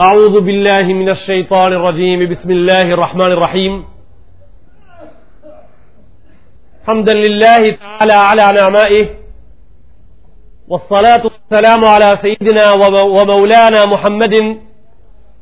أعوذ بالله من الشيطان الرجيم بسم الله الرحمن الرحيم حمدا لله تعالى على نعمائه والصلاة والسلام على سيدنا ومولانا محمد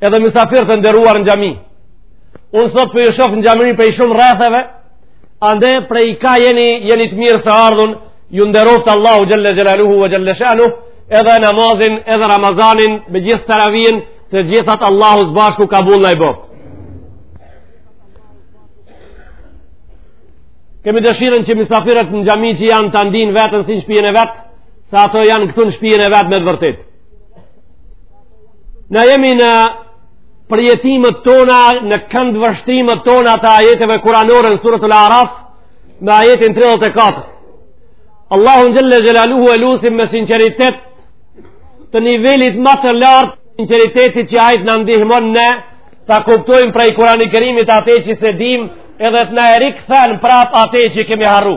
edhe misafirë të nderuar në xhami unë sot po ju shof në xhami prej shumë rretheve andej prej ka jeni jeni të mirë se ardhun ju nderoft Allahu xhelle xhelaluhu ve xhelle shanuhu edhe namazin edhe ramazanin me gjithë teravinë të gjithat Allahu së bashku kabull na i boft kemi dëshirën që misafirët në xhami që janë ta ndin veten si në shpijen e vet se ata janë këtu në shpijen e vet me të vërtet Na jemi në përjetimet tona, në këndvështrimet tona të ajeteve kuranore në suretul Araf, me ajetin 34. Allahun xhelle xhelaluhu e lusim me sinceritet të nivelit më të lartë të sinceritetit që ai të na ndihmon ne ta kuptojmë prej Kurani Kerimit atë që s'e dimë edhe të na e rikthen prap atë që kemi harru.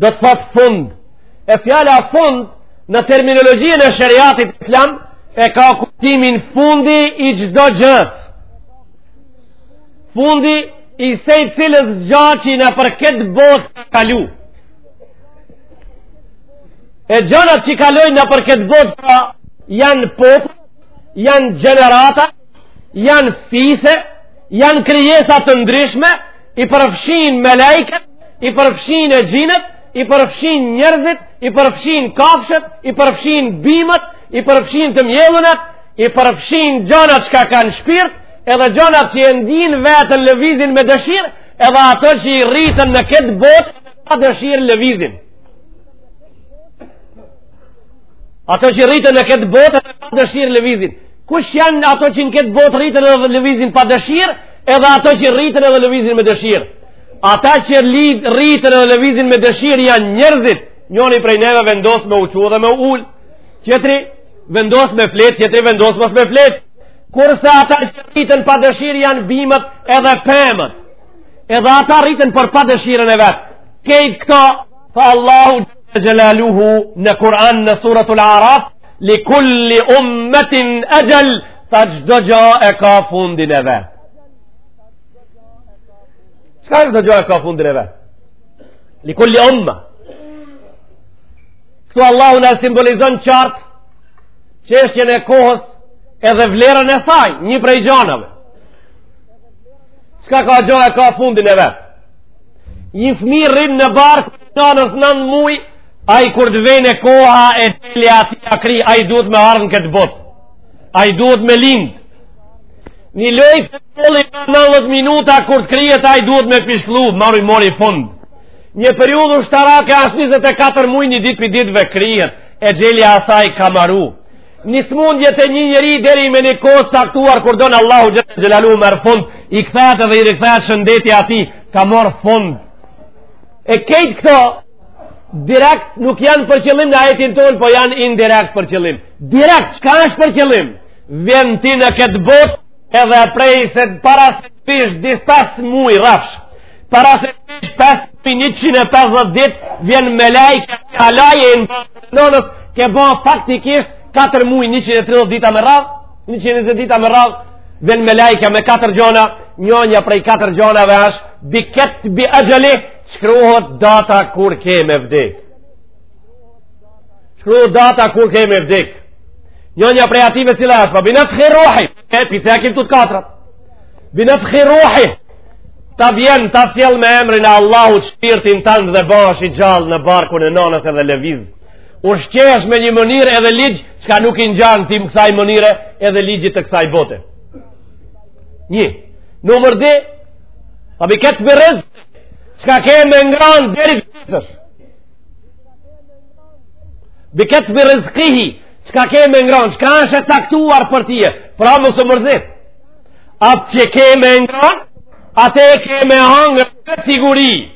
do të thotë fund e fjala fund në terminologjien e sheriatit islam e ka kuptimin fundi i çdo gjës fundi i secilës gja që nëpër këtë botë ka kalu e gjonat që kalojnë nëpër këtë botë pra janë popuj janë gjenerata janë fise janë krijesa të ndryshme i përfshin melaiket, i përfshin exhinët, i përfshin njerëzit, i përfshin kafshët, i përfshin bimët, i përfshin të mjellunat, i përfshin gjonat çka kanë shpirt, edhe gjonat që e ndin veten lëvizin me dëshirë, edhe ato që rriten në këtë botë, pa dëshirë lëvizin. Ato që rriten në këtë botë, pa dëshirë lëvizin. Kush janë ato që në këtë botë rriten edhe lëvizin pa dëshirë, Edhe ato që rriten edhe lëvizin me dëshirë. Ata që rriten edhe lëvizin me dëshirë janë njerëzit. Njoni prej neve vendos me u çu edhe me u ul. Tjetri vendos me fletë, tjetri vendos mos me fletë. Kurse ata që rriten pa dëshirë janë bimët edhe pemët. Edhe ata rriten por pa dëshirën e vet. Krejt këto, tha Allahu xhelaluhu në Kur'an në suratul Araf, Li kulli ummetin exhel, tha çdo gja e ka fundin e vet. Çka është çdo gja e ka fundin e vet? Li kulli umme. Këtu Allahu na simbolizon qartë çështjen e kohës edhe vlerën e saj, një prej gjanëve. Çka ka gja e ka fundin e vet? Një fmi rrin në bark të nënës nëntë muj, Ai kur të vjen koha exheli atij a kry, ai duhet me ardh në këtë botë. Ai duhet me lind. Një loj futbolli ka 90 minuta kur të kryhet ai duhet me fishkllu, maroi mori fund. Një periudhë ushtarake asht 24 muaj një ditë prej ditëve kryhet exheli asaj ka maru. Një smundje te një njeri deri me një kohë të caktuar kur don Allahu xhele xhelaluhu merr fund, i kthehet dhe i rikthehet shëndeti atij, ka marr fund. E kejt këto direkt nuk janë për qëllim në ajetin tonë, po janë indirekt për qëllim. Direkt, qka është për qëllim? Vjen ti në këtë bot, edhe prej se para se t'i bësh disa muj radh, para se t'i bësh 5, 150 dit, vjen melaike, hala je në bark t'nënës, ke bo faktikisht 4 muj 130 dita me radh, 120 dita me radh, vjen melaike me 4 gjona, njonja prej 4 gjonave është, bi ketbi exhelihi, Shkruhet data kur ke me vdek. Shkruhet data kur ke me vdek. Njona prej atyve cila është, pa po bi nefkhi ruhi, e po i cekim të katrat. Bi nefkhi ruhi, ta bjen, ta sjell me emrin e Allahut shpirtin tand dhe bahesh i gjallë në barkun e nanës edhe leviz. Ushqehesh me një mënyrë edhe ligj, qka nuk i ngjan tim kësaj mënyre edhe ligjit të kësaj bote. Një, numër dy, pa bi ketbi riz, qka ke me ngran deri të vdesësh bi ketbi rizkihi qka ke me ngran qka është e caktuar për tije pra mos u mërzit atë që ke me ngran atë e ke me hangër sigurt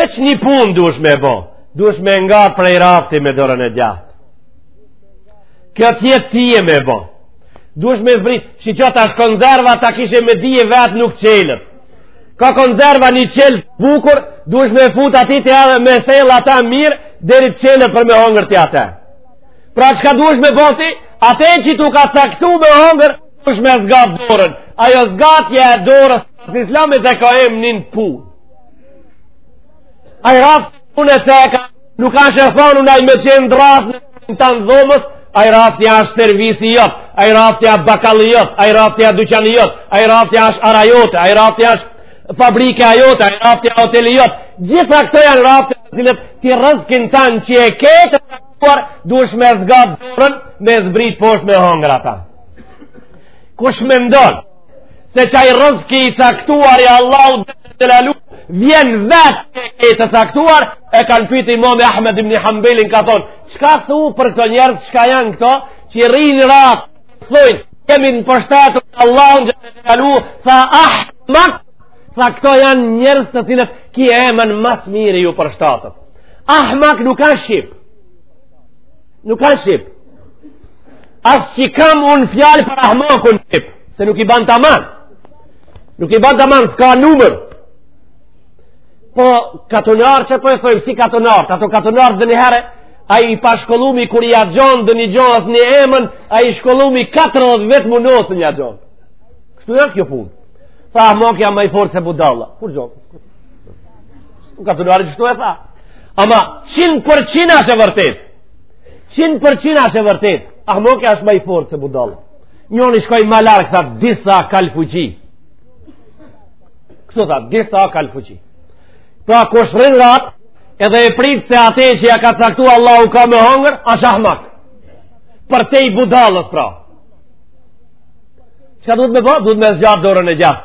veç një pun duhesh me bo duhesh me nga prej rafti me dorën e djathtë kjo t'jet tije me e bo duhesh me zbrit në qoft asht konzerva ta kesh me dije vetë nuk çelet ka konzerva një çelës bukur duhesh me fut aty edhe me sjell ata mirë deri të çelet për me hongër ti ate pra qka duhesh me bo ti ate që t'u ka caktu me hongër duhesh me zgat dorën ajo zgatja e dorës në islam e ka emnin punë Ai raft unë e ceka, nuk asht e thanun ai me qenë raft në tan dhomës, ai rafti asht servisi jot, ai rafti asht bakalli jot, ai rafti asht dyqani jot, ai rafti asht ara jote, ai rafti asht fabrika jote, ai rafti hoteli jot. Gjitha këto janë rafta te cilët ti rrizkin tan që e ke të caktuar por duhesh me zgat dorën me zbrit poshtë me hongër ata. Kush mendon se qaj rrëzki i caktuar i Allahut xhele xhelaluhu vjen vetë e ki të caktuar e kanë pyt imamin Ahmed ibn Hanbelin ka thonë çka thu për këta njerëz çka janë këta që rrinë rahat thojnë kemi u pështet te Allahu xhele xhelaluhu tha ahmak tha këta janë njerëz të cilët ky emën mas miri ju përshtatet ahmak nuk ka shqip Nuk ka shqip. As që kam unë fjalë për ahmakun shqip, se nuk i ban taman. Nuk i ban taman, s'ka numër. Po, katunart që po e thojmë, si katunart, ata katunart ndonjëherë, ai i pashkollumi kur ja gjon ndonjë gjaje një emën, ai i shkollumi 40 vjet munohet s'un ja gjon. Kështu e kjo punë. Tha ahmaki â ma i fortë se budalla. Kurgjo Nuk ka të luarit kështu e tha. Ama, qind për qind asht e vërtetë. Qind për qind asht e vërtetë. Ahmak asht ma i fortë se budallë. Njoni shkoi ma larg, tha, disa kalë fuqi. Kështu tha, disa kalë fuqi. Pra, kush rri rahat, edhe e pret se atë që ja ka caktu Allahu ka me hongër, asht ahmak. Përtej budallës, pra. Çka duhet me bo? Duhet me zgjat dorën e gjatë.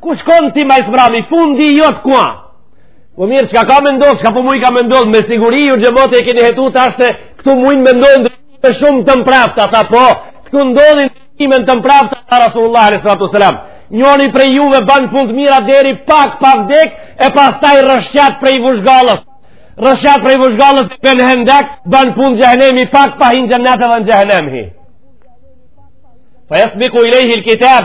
Ku shkon ti ma s'mrami, fundi jot ku â? Po mirë, çka ka me ndodh, çka po mujka me ndodh, me siguri ju xhemat e keni hetu tash, këtu mujn me ndodh ndryshime të mprefta, po, këtu ndodhin kthime të mprefta, tha Resulullahu a.s. Njoni prej juve ban punë të mira deri pak pa vdek, e pastaj rrëshqet prej shkallës. Rrëshqet prej shkallës e bjen në hendek, ban punë xhehenemi pak pa hi n'xhenet edhe në xhehenem hin. Fe jesbiku alejhil kitab,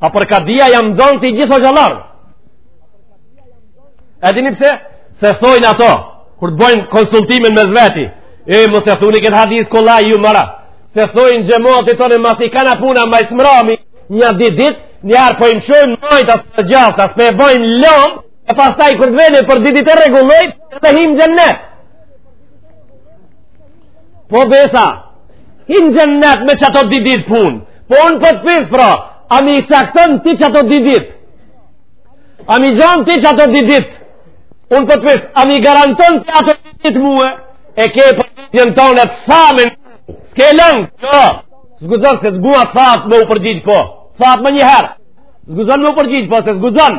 A për ka dhja jam ndonë të i gjithë hoxhallarë. E dini pse? Se thojnë ata, kur të bojnë konsultimin mes veti, e mos e thuni këtë hadith kolla ju mëra, se thojnë xhemati tonë e masi kanka puna ma s'mrami, nja dy ditë, njëherë po i mshojmë majtas djathtas, e bojmë llom, e pastaj kur të vjen për dy ditë e rregullojmë, të hijmë n'xhenet. Po besa, hin n'xhenet me qato dy ditë punë, po unë po të pys pra, a m'i cakton ti qato dy ditë, a m'i gjan ti qato dy ditë, unë po të pys, a m'i garanton ti ato dy ditë mue, e ke për të gjënë tonë e të samin, s'ke lëngë, që, jo. S'guxon se zgua thatë me u përgjigj po, thatë menjëherë, s'guxon me u përgjigj po, se s'guxon,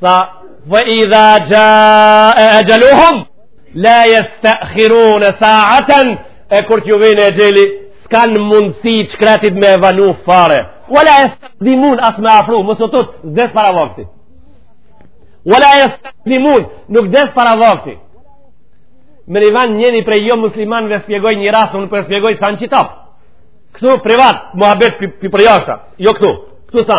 Tha, fe idha xhae exheluhum, la jestehirune saaten, e kur t'ju vjen exheli, s'kan mundësi që krejt me vanu fare. Ve la jestakdimun, as me afru, mos u tut, s'des para vakti. Ve la jestakdimun, nuk des para vakti. Më një ven njëni prej jomuslimanëve spjegoj një rast, unë për po spjegoj sa në qitap. Këtu privat, muhabet për jashta, jo këtu, këtu sa.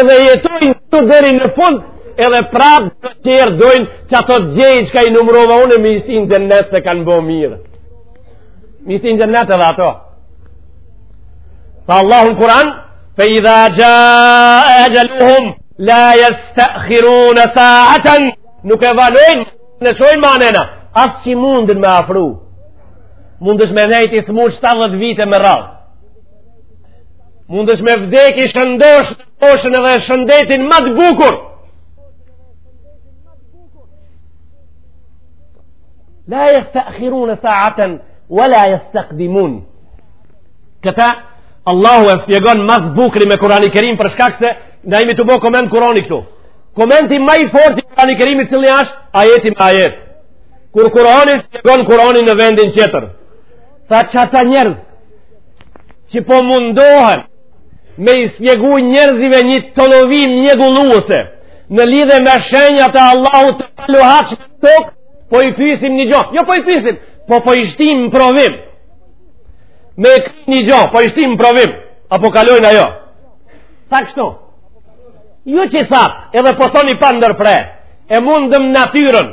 Edhe jetojnë këtu deri në fund, edhe prapë të tjerë dojnë që ato të gjejnë çka i numrova unë me i shti në xhenet se kanë bo mirë. Me i shti në xhenet edhe ato. Tha Allahu në Kur'an, fe idha xhae exheluhum, la jestehirune saaten, nuk e vanojnë, në shojnë manena, as që mundin me afru, mundesh me nejt i smut 70 vite me radhë. Mundesh me vdek i shëndosh në moshën edhe shëndetin më të bukur. La jestehirune saaten, ve la jestakdimun. Këta, Allahu e spjegon mas bukri me Kurani Kerim për shkak se na jemi tu bo koment Kurani këtu. Komenti ma i fort i Kurani Kerimit cilli ashtë, ajeti me ajet. Kur Kurani spjegon Kuranin në vendin qeter, Tha që ata njerëz që po mundohen me i spjegu njerëzve një tollovi mjegulluese në lidhje me shenjat e Allahu të alu haqë më tok po i pysim një gjo jo po i pysim po po i shtim në provim me këtë një gjo po i shtim në provim a po kalojnë a jo tha kështu ju që i thap edhe po thoni pa ndërpre e mundëm natyrën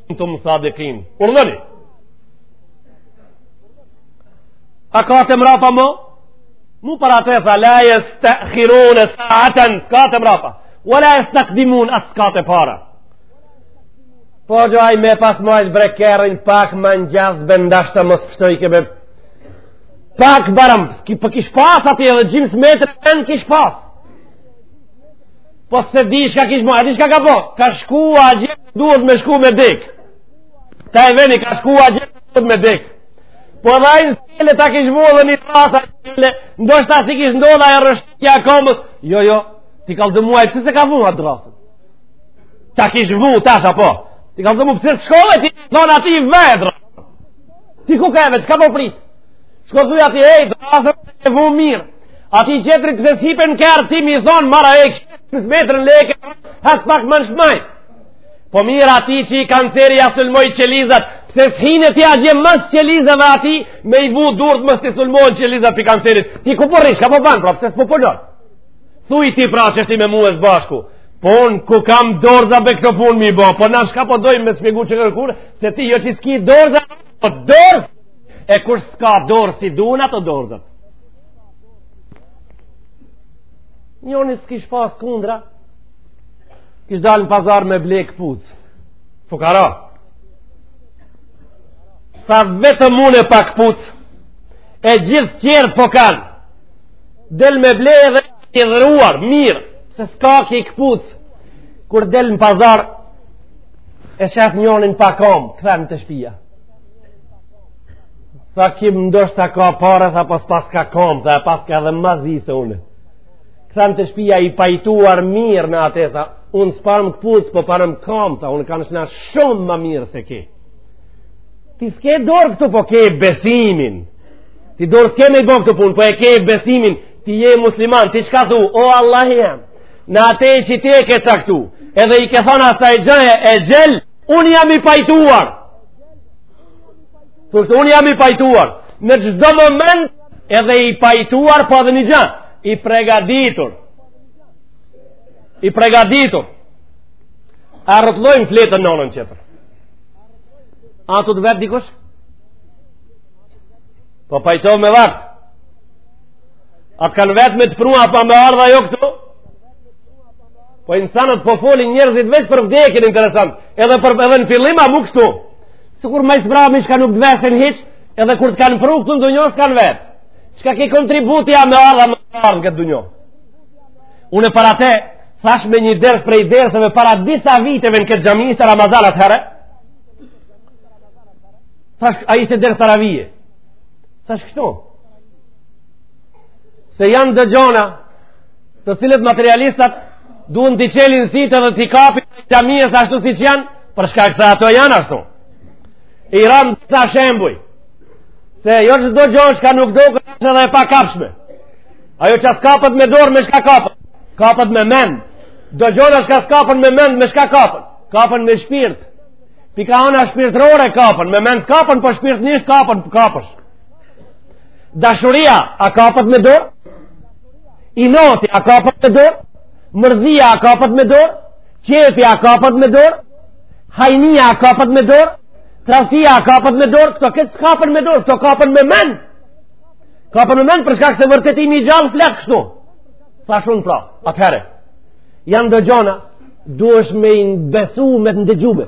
tum sadikin urnoni a ka te mrapa më mu para të e tha la jestehirune saaten s'ka te mrapa ve la jestakdimun as s'ka te para po gjo aj me pas majt bre kerrin pak ma në gjaz bre ndoshta mos pështojke be pak barem për po kish pas ati edhe gjymës metër në kish pas po s'e di çka kish ma e di çka ka po ka shku a gjithë duhet me shku me dek ta e veni ka shku a gjithë duhet me dek po edhe aj në skele ta kish vu edhe një rrasë n'skele ndoshta s'i kish ndodh rrëshqitja e komës jo jo ti kallxo mu pse s'e ka vu atë rrasën ta kish vu tash apo ti kallxo mu pse shkove ti thonë ati i vedra ti ku ka e veç ka po prit shko thuja ti ej rrasën e vu mirë Atij tjetrit pse s'i hipe në kerr, ti me i thonë, mara e kështë, mësë metrë në leke, hajt pak më n'skaj. Po mirë atij që kanceri ia sulmoj qelizat, pse s'hine ti atje mes qelizave edhe atij, me i vu durt mos t'i sulmojë qelizat prej kancerit. Ti ku përrish, po çka po ban, pra pse s'po e ndalon. Thuj ti pra që ashtu me mu së bashku. Po unë ku kam dorëza be këto punë me i bo, po na çka po dojmë me spjegu që kërkur, se ti jo që s'ki dorëza, po dorëz, e kur s'ka dorë s'i duhen as dorëzat. Njoni s'kish pas kundra, kish dalë në pazar me ble kpucë. Fukara. Tha vetëm unë pa kpucë, e gjithë tjerë po kanë. Del me ble dhe i idhëruar, mirë, pse s'ka ky kpucë. Kur del në pazar, e shef njonin pa komb, kthen te shpia. Tha ky ndoshta ka pare, tha po s'paska kom, tha paska edhe ma zi se une. Kthen te shpia i pajtuar mirë në atë, tha, unë s'po kam këpucë, po po kam kom, tha, unë kankshna shumë ma mirë se ky. Ti s'ke dorë këtu, po ke besimin. Ti dorë s'ke me i bo këto punë, po e ke besimin. Ti je musliman, ti çka thu, o Allahu jem, në atë që ti e ke caktu, edhe i ke thon asaj gjëje, e gjel, unë jam i pajtuar. Kështu unë jam i pajtuar. Në çdo moment edhe i pajtuar po edhe një gjë, i pregaditur. I pregaditur. A e rrotllojmë fletën në onën tjetër? A të vet dikush? Po pajtohë me ardhë. A të kanë vet me të prua pa me ardh a jo këtu? Po insanët po folin njerëzit veç për vdekjen, interesant. Edhe, për, edhe në fillim a bo kështu. Sikur ma s'mbrami çka nuk t'vesin hiç, edhe kur të kanë pru këtu në dunjo, s't'kanë vetë. Çka ke kontribu ti a me ardh a mos me ardh në këtë dunjo? Unë para teje, thash në një ders prej derseve para disa viteve në këtë xhami, ishte Ramazan atëherë, thash a ishte ders teravije. Thash kështu, se janë do gjona, të cilat materialistat duhet t'i çelin sytë edhe t'i kapin xhamiës ashtu siç janë, për shkak se ato janë ashtu. I ram disa shembuj. Se jo çdo gjë çka nuk duket edhe e pakapshme. Ajo që s'kapet me dorë me çka kapet? Kapet me mend. Do gjëra që s'kapen me mend me çka kapen? Kapen me shpirt. Pika ona shpirtërore kapen, me mend kapen, po shpirtnisht kapen, kapësh. Dashuria a kapet me dorë? inati a kapet me dorë, mërzia a kapet me dorë, qejfi a kapet me dorë, hajnia a kapet me dorë, tradhtia a kapet me dorë, këto krejt s'kapen me dorë, këto kapen me mend, kapen me mend për shkak se vërtetimi i gjallë flet kështu, sa shumë pra, atëherë, janë do gjona, duhesh me i besu me të ndëgjume,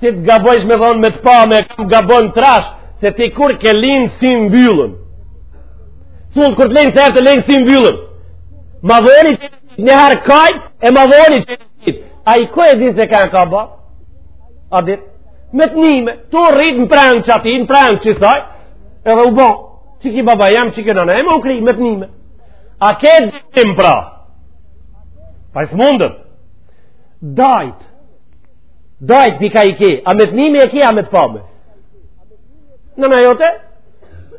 si të gabojsh me thonë me të pame kam gabon trashë se ti kur ke lind symbyllën thullë kur të lejnë se e të lejnë symbyllën ma voni që një herë kaj e ma voni që ai ku e din se kanë ka babë a di me të nime tu rrit në prehën qati në prehën qasaj edhe u bon qiky baba jem qikjo nëna jeme u kry me të nime a ke dyshim pra ai s'mundet dajtë Dajt dika i ke, a me të nime i ke, a me të pame. Nëna jote,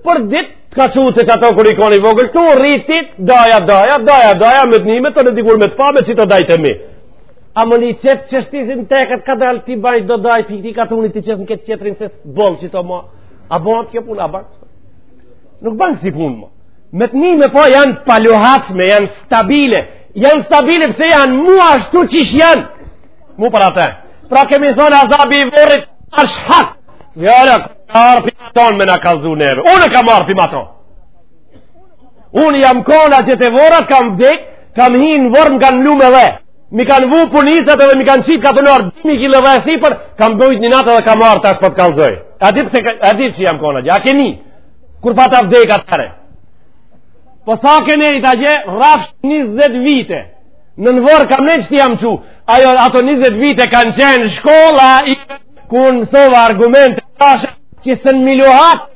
për ditë, të ka çu te qato kur je konë i vogël, tu rritit, daja, daja, daja, daja, me të nime, tanë dikur me të pame, qeta dajt e mi. A më një qëtë çështjen të këtë ka dalë ti bajt, do dajt, për ti ka të unit të qëtë në këtë qëtërin, se boll që të ma, a bohet kjo punë, a bohet kjo Nuk bohet si punë, ma. Me të nime, po janë të paluhatshme, janë stabile, janë stabile, pse janë mu ashtu që janë, Mu për atë. Pra kemi thonë azabi i vorrit, është hak. Njëri, ka ardh pi matonë me na kallzu neve. Unë kam ardh pi matonë. Unë jam konë qe te vorret, kam vdek, kam hi në vorr, më kanë mlu me dhe. M'i kanë vu punisat edhe m'i kanë qitë katër mijë kile dhe sipër, kam nejt një natë dhe kam ardh tash po të kallzoj. A di pse, a di që jam konë atje, a keni, kur pata vdek atëherë. Po sa ke nejt atje, rrafsh 20 vite. Nën vorr kam nejt qaty jam çu, ajo ato 20 vite kanë qenë shkolla, i ku unë mësova argumente, tashë që s'un m'i luhat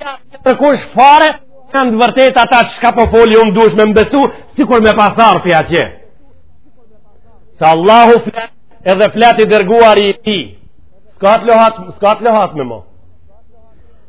kërkush fare, janë të vërteta ata çka po foli unë duhesh me m'besu, sikur me pas ardh pi atje. Se Allahu flet, edhe flet i dërguari i tij, s'ka të luhat, s'ka të luhat me mo.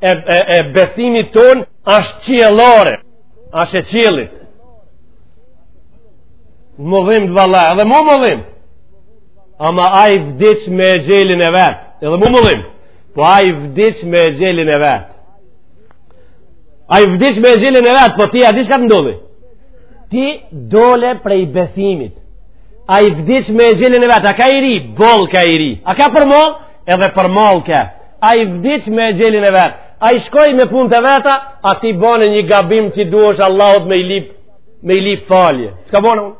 e, e, e besimit tonë është qiellore, është e qiellit. M'u dhimt valla, edhe mu m'u dhimt. Ama ai vdiq me exhelin e vet, edhe mu m'u dhimt. Po ai vdiq me exhelin e vet. Ai vdiq me exhelin e vet, po ti a di çka të ndodhi? Ti dole prej besimit. Ai vdiq me exhelin e vet, a ka i ri? Boll ka i ri. A ka për mo? edhe për malke ai vdiq me exhelin e vet ai shkoi me punët e veta a ti bane një gabim që duhesh Allahut me i lip me i lip falje çka bane unë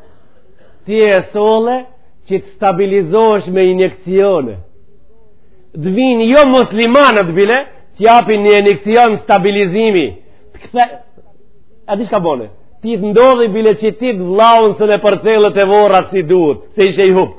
ti e solle që të stabilizohesh me injeksione të vijnë jomuslimanët bile të japin një injeksion stabilizimi të kthe a di shka bane ti të ndodhi bile që ti të vllaun s'un e përcelle te vorrat si duhet se ishe i hupt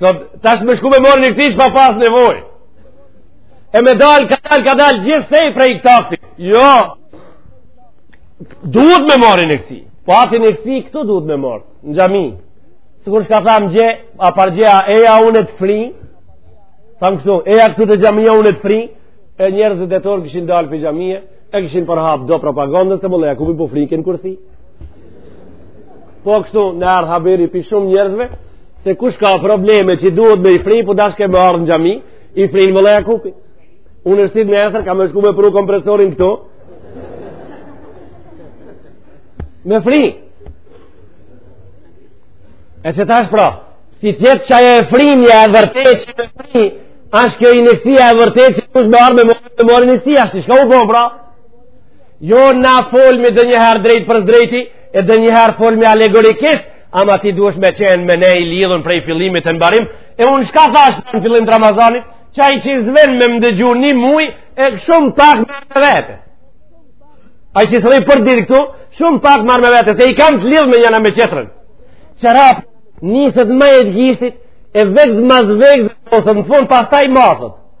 Thot, tash me shku me marrë ineksi pa pas nevoj. E me dalë, kadal, kadal, gjithsesi prej i këtafti. Jo, duhet me marrë ineksi. Po atë ineksi, këtu duhet me marrë, në xhami. Sikur shka thamë dje, a pardje, eja unë të fri, thamë këtu, eja këtu te xhamia unë të fri, e njerëzit e tonë kishin dalë prej xhamie, e kishin përhap do propaganda se mulla Jakupi po frikan në kursi. Po kështu m'erdh haberi prej shumë njerëzve, se kush ka probleme që duhet me i fri, po dashke me ardhë në xhami, i frin mulla Jakupi. Unë tash si nesër, kam me shku me pru kompresorin këtu. Me fri. E qeta është pra, si t'jetë qajo e frime e vërtet që me fri, ashtë kjo ineksia e vërtet që kush me ardhë me marr ineksi, ashtë që shka u po pra? Jo na folmi donjëherë drejt për drejti, e donjëherë folmi alegorikisht, ama ti duhesh me qenë me ne i lidhun prej fillimit e në mbarim, e unë shka thash në fillim të Ramazanit, qai që s'vjen me më dëgju një muj, e shumë pak merr me vete. Ai që s'është për ditë këtu, shumë pak merr me vete, se i kam të lidhme njana me qetërën. Çorapi niset maje të gishtit, e vegëz mas vegëz, ose në fund pastaj mbathet.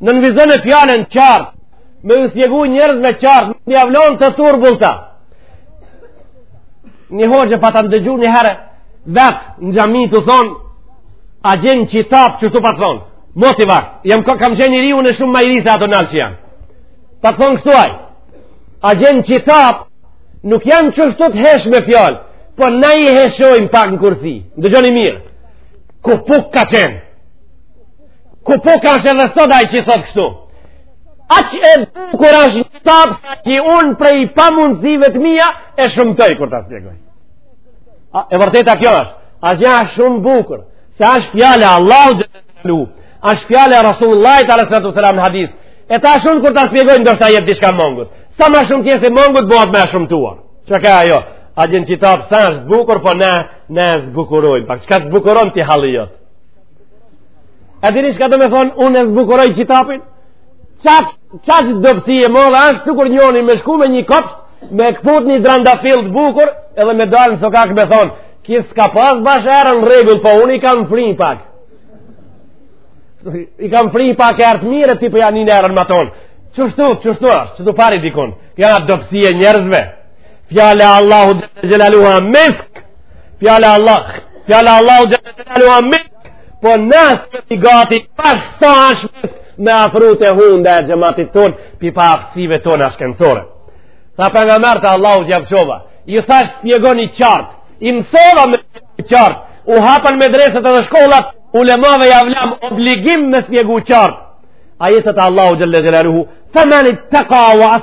nënvizone fjalën qartë, me ju spjegu njerëzve qartë, s'ja vlen të turbullta. Një hoxhë pata ndëgju një herë, vetë në xhami tu thonë, a gjenë qitap qeshtu pat thonë, moti vakt, jam kam qenë i ri unë shumë ma i ri se ato nalt që janë. Pat thonë kështu ai, a gjenë qitap, nuk janë qeshtu të hishme fjalët, po na i hishojmë pak në kursi, ndëgjoni mirë, kopuk ka qenë, Kopuk asht edhe sot ai që i thotë kështu? Aq e bukur është në qitap sa që unë prej pamundësive të mija e shëmtoj kur ta spjegoj. A, e vërteta kjo është, aq është shumë bukur, se është fjal e Allahut xhelle xhelaluhu, është fjal e Resulullahit alejhi selatu ves selam në hadis, e tash unë kur ta spjegoj ndoshta jet dishka mongut. Sa ma shumë t'jesë mongut, bëhet e shëmtuar. Çka ajo? A gjënë qitap s'është bukur, po ne, ne zbukurojmë. Pak, çka zbukuron ti halë jotë? A dini shka do me thonë, unë e zbukuroj qitapin? Qaq, qaq dobsi e modhe ashtë, sikur njoni me shku me një kopsht, me këput një trandafil të bukur, edhe me dalë në sokak me thonë, ki s'e ka pas bash erën në rregull, po unë i kam fri pak. I kam fri pak e erdh mirë, ti për po ja nin erën matonë. Qështu, qështu ashtë, qështu pari dikun, janë dobsi e njerëzve. Fjala e Allahut xhelle xhelaluhu a misk, Fjala Allah, fjala Allahut xhelle xhelalu a misk, po nësë që t'i gati, pas sa është misk, me afru te hunda e xhematit tonë, pi paaftësive tona shkencore. Tha pejgamerët e Allahut i çova, i thash shpjegoni qartë, i mësova me i qartë, u hapën medreset edhe shkollat, ulemave jav lam obligim me shpjegu qartë. Ajetet Allahut xhelle xhelaluhu, fa menitteka ue as,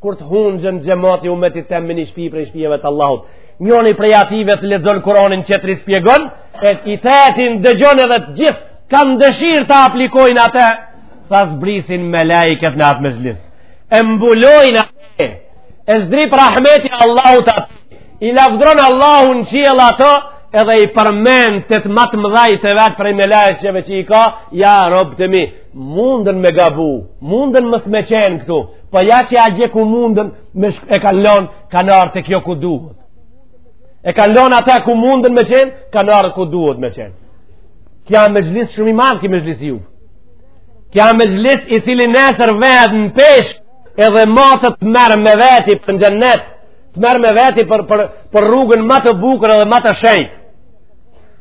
kur të ungjen xhemati umetit tem m'ni shpi prej shpijeve të Allahut. Njoni prej atyve të lexon Kur'anin tjetri shpjegon, e i treti dëgjon edhe të gjithë kanë dëshirë ta aplikojnë atë, tha zbrisin melajket në atë mexhlis. E mbulojnë atë, e zdrip rahmeti Allahut atë, i lavdron Allahu n'qiell ato, edhe i përmend te ata ma të mëdhajt e vet prej melajkeve që i ka, ja robët e mi. Mundën me gabu, mundën mos me qenë këtu, pa po ja që atje ku mundën me shk... e kanë lonë, kanë ardh te kjo ku duhet. E kanë lonë atë ku mundën me qenë, kanë ardh ku duhet me qenë. Ki a mexhlis shumë i madh ki mexhlisi juv. Ki a mexhlis i cili nesër vehet në peshë, edhe matet, të merr me veti për në xhennet, të merr me veti për, për, për rrugën ma të bukur edhe ma të shenjtë.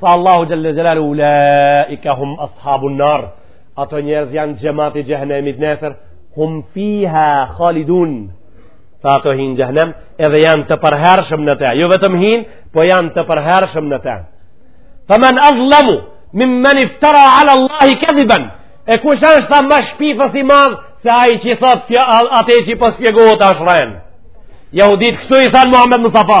Tha Allahu Xhelle Xhelalu, Ulaika hum ashabun nar, ato njerëz janë xhemati xhehnemit nesër, hum fiha khalidun, tha ato hinë xhehnem, edhe janë të përhershëm në te, jo vetëm hinë, po janë të përhershëm në te. Fa men azlamu, mimmen iftara ala Allahi kedhiban, e kush anshtë tha ma shpifës i madh se ai që thotë, ate që po shpjegohet ashtë rrenë. Jahudit kështu i thanë Muhammed Mustafa,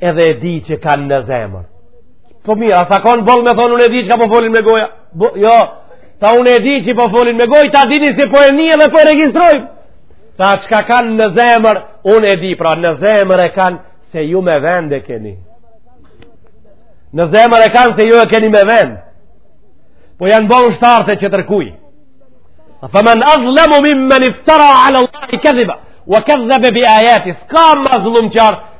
edhe e di çka kanë në zemër. Po mirë, a s'ka kanë boll me thonë, unë e di çka po folin me goja. Po, jo, tha unë e di që po folin me goja, ta dini se po e ni edhe po e regjistroj. Tha çka kanë në zemër, unë e di, pra në zemër e kanë se ju me vend e keni. Në zemër e kanë se ju e keni me vend. Po janë bo ushtarë të tjetërkuj. A fa men azlemu mimmen iftara ala Allahi keziba, wa kezebe bi ajati, s'ka ma zullumqar,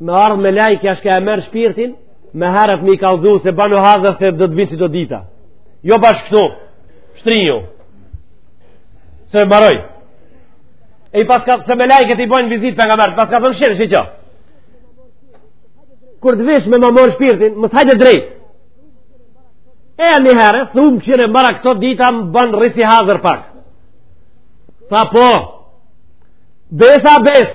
me ardhë melajkja shka e merr shpirtin, ma herët me i kallzu se banu hazër se dhe të vinë si të dita. Jo bash këtu, shtrinju, se me maroj. E i paska, se melajkja të i bojnë vizit për nga mërë, paska thënë shirë, shi që. Kur të vish me ma marrë shpirtin, më të hajtë drejt. E një herë, thumë që në mara këto dita më banë rrisi hazër pak. Tha po, besa besë,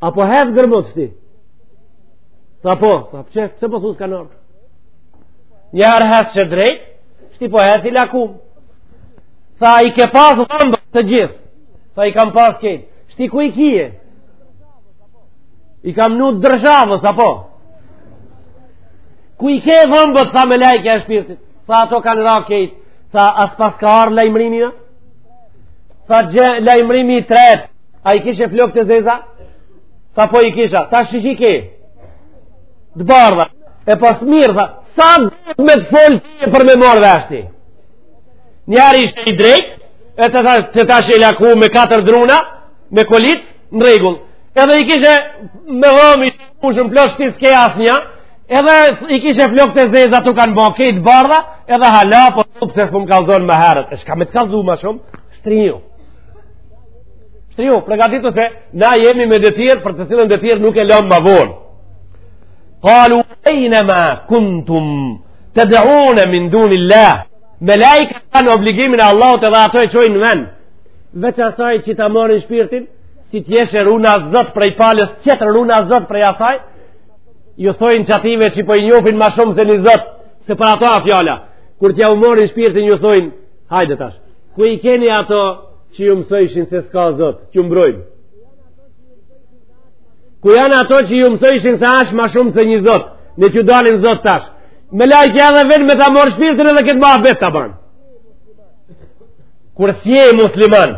A po hec gërmot shti? Tha po, tha pëqe, pse po thu s'ka ardh? Një herë hecshe drejt, shti po hec i lakum. Tha i ke pas dhëmbët të gjithë, tha i kam pas kejt, shti ku i kije? I kam nuk dërgjavë, tha po. Ku i ke dhëmbët, tha melajkja e shpirtit, tha ato kanë ra kejt, tha a s'paska ardh lajmërimi? Tha qe lajmërimi i tretë, A i kishe flok të zeza? Tha po i kisha, tash qysh i ke? Të bardha, e pas mirë, tha, sa dhëtë me të folë të e për me marrë dhe ashti? Njarë ishe i drejtë, e të tha, të tashi i lakum me katër druna, me kollit, në rregull. Edhe i kishe me dhëmë i shkushën plot tash s'ke asnja, edhe i kishe flokët e zeza t'u kanë bo kejt bardha, edhe hala, po thu pse s'po m'kallzon ma herët. E shka me të kallzu ma shumë? Shtriju. Shtriju, pregatitu se na jemi me detirë për të cilën detirë nuk e lëmë ma vonë. Kalu ejnë ma kuntum të dëhune min duni la. Melajkat kanë obligimin e Allahut edhe ato e çojnë n'ven. Veç asaj që ta marrin shpirtin, si t'jesh, runa Zot, prej palës tjetër, runa Zot prej asaj, ju thojnë qative që po i njofin ma shumë se një zot, se për ato a fjala. Kur t'jau marrin shpirtin, ju thojnë, hajde tash, ku i keni ato Që ju mësojshin se s'ka zot, që ju mbrojnë. Ku janë ato që ju mësojshin se ashtë ma shumë se një zot, le t'ju dalin zot tash. Melajkja edhe vjen me ta marrë shpirtin edhe këtë muhabet ta ban. Kur s'je musliman,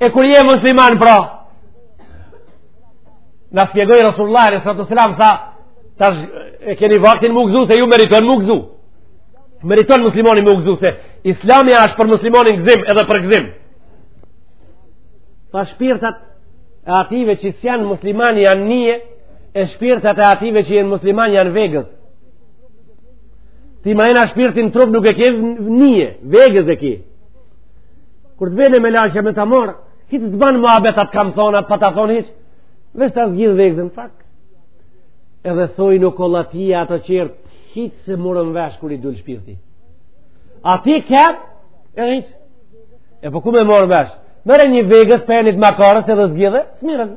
e kur je musliman pra, na spjegoi Resulullahi, alejhi salatu selam, tha, tash e keni vaktin m'u gëzu, se ju meriton m'u gëzu. Meriton muslimoni me u gëzu se islami është për muslimonin gëzim edhe për gëzim. Tha shpirtat e ative që s'janë musliman janë nije, e shpirtat e ative që janë musliman janë vegëz. Ti mrena shpirtin n'trup nuk e ke nije, vegëz e ki. Kur të vjen melaqja me ta marrë, hiç s'të ban muhabet, a t'kam thonë, pa ta thonë hiç, veç ta zgjith vegëzën, fak. Edhe thoi nuk o latia ato qertë, hiç s'e morën vesh kur i dul shpirti. A ti ketë, e hiç, e po ku e morën vesh? Merre një vegëz prej penit makarës edhe zgjidhe, smirën.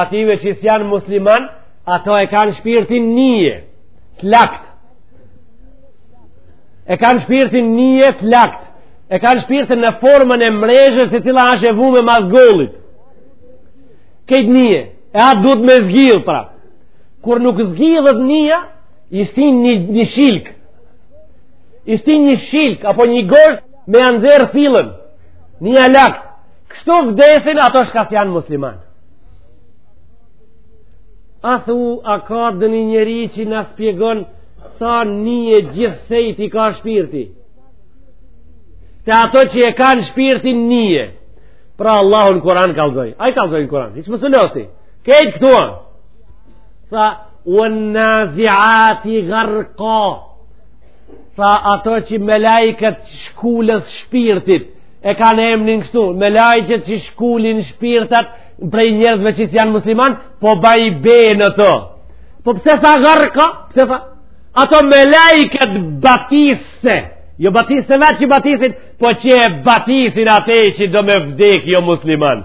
Atyve që s'janë musliman, ato e kanë shpirtin nije të lagt. E kanë shpirtin nije të lagt. E kanë shpirtin në formën e mrezhës e cila asht e vume mas gollit. Kejt nije, e atë duhet me zgjidhë pra. Kur nuk zgjidhet nija, i shtin një, një shilk. I shtin një shilk, apo një gozhd me e nxjerrë fillin. Nija e lagt. Kështu vdesin ato shka s'janë musliman. A thu, a ka dhe një njeri që na spjegon sa nije gjithsejt i ka shpirti. Te ato që e kanë shpirtin nije. Pra Allahu n'Kur'an kallzoi. Ai kallzoi në Kur'an. Hiç mos u lodh ti. Kejt këtu e tha. Tha, uen-naziati garka. Tha, ato që melajket shkulës shpirtit, e kanë emnin kështu, melajket që shkulin shpirtat, prej njerëzve që s'janë musliman, po baj be në to. Po pse tha garka? Pse tha? Ato melajket batisëse, jo batisëse vetë që batisen, po që e batisin atë që do me vdek jo musliman.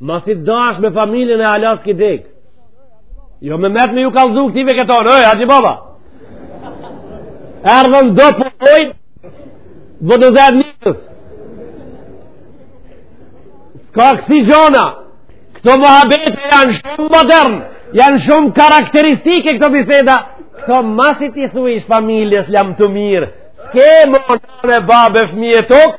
Masi dahesh me familjen e hallas ki dek. Jo me met me ju kallzu këtyve këto, oj, haxhi baba. Erdhën do për po ojnë, vë do zedë njëtës. S'ka kësi gjona, këto më habete janë shumë modern, janë shumë karakteristike këto biseda, këto masi t'i thuish familjes lamtumirë, s'ke mo ne babë e fëmijë tokë,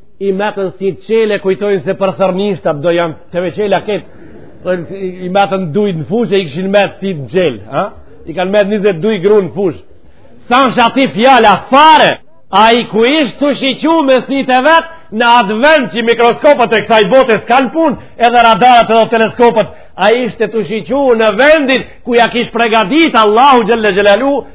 i metën sitë çelë kujtojnë se për thërnishtë do janë të me qele a ketë i metën dujt në fushë e i kishin metë sitë çelë ha? i kanë metë njëzet duj grunë në fushë s'asht aty fjala fare ai ku ishte tu shiqu me sitë e vet në atë vend që mikroskopët e kësaj bote s'kanë pun edhe radarët edhe teleskopët ai ishte tu shiqu në vendin ku ja kish pregadit Allahu Xhel-le Xhelaluhu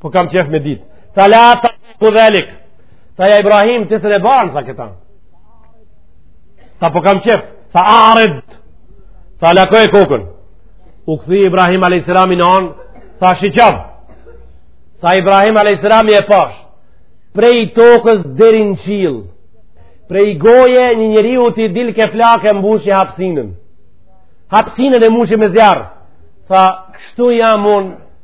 Po kam qef me dit. Tha la taku dhalik. Tha ja Ibrahim ti s'e mban, tha këta. Tha po kam qef. Tha arid. Tha lakoje kokën. U kthy Ibrahim a.s. në anë. Tha shi qab. Tha Ibrahim a.s. e pash. Prej tokës deri n'qill. Prej goje një njeriu t'i dilke flakë mbushi hapsinën. Hapsinën e mbushi me zjarr. Tha, kështu jam unë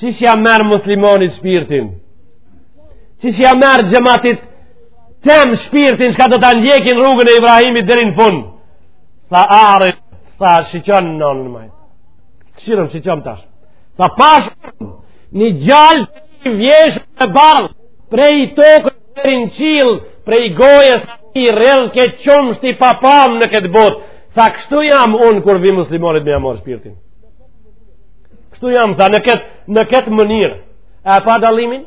qysh ja merr muslimonit shpirtin qysh ja merr xhematit tem shpirtin çka do ta ndjekin rrugën e Ibrahimit deri në fund tha a e tha shiqon në anën e majtë kqyrëm shiqon tash tha pashë një djalë të hijshëm të bardhë prej tokës deri në qiell prej gojës i rrjedhke qumësht i papam në këtë botë tha kështu jam unë kur vi muslimonit me ja marr shpirtin Kështu jam, tha, në këtë, në këtë mënyrë. E pa dallimin?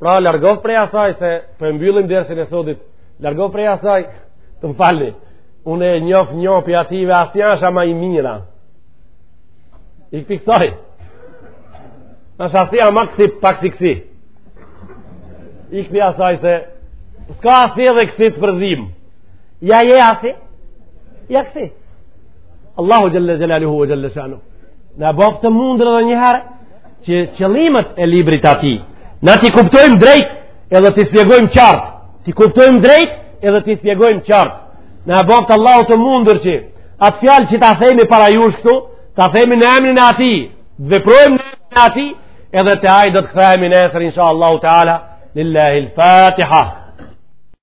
Pra, largohu prej asaj se po e mbyllim dersin e sodit, largohu prej asaj të më falni. Unë e njof njo pi atyne asi është ma i miri. Iki kësaj. Është asi ama kësi pak si kësi. Iki asaj se s'ka asi edhe kësi të përzim. Ja je asi, Ja kësi. Allahu xhelle xhelaluhu e xhelle shanuhu na bëftë të mundur edhe njëherë që qëllimet e librit të tij na t'i kuptojmë drejt edhe t'i spjegojmë qartë t'i kuptojmë drejt edhe t'i spjegojmë qartë na bëftë Allahu të mundur që atë fjalë që ta themi para jush ktu ta themi në emrin e tij të veprojmë në emrin e tij edhe te ai do të kthehemi nesër insha Allahu ta'ala lillahi l-fatiha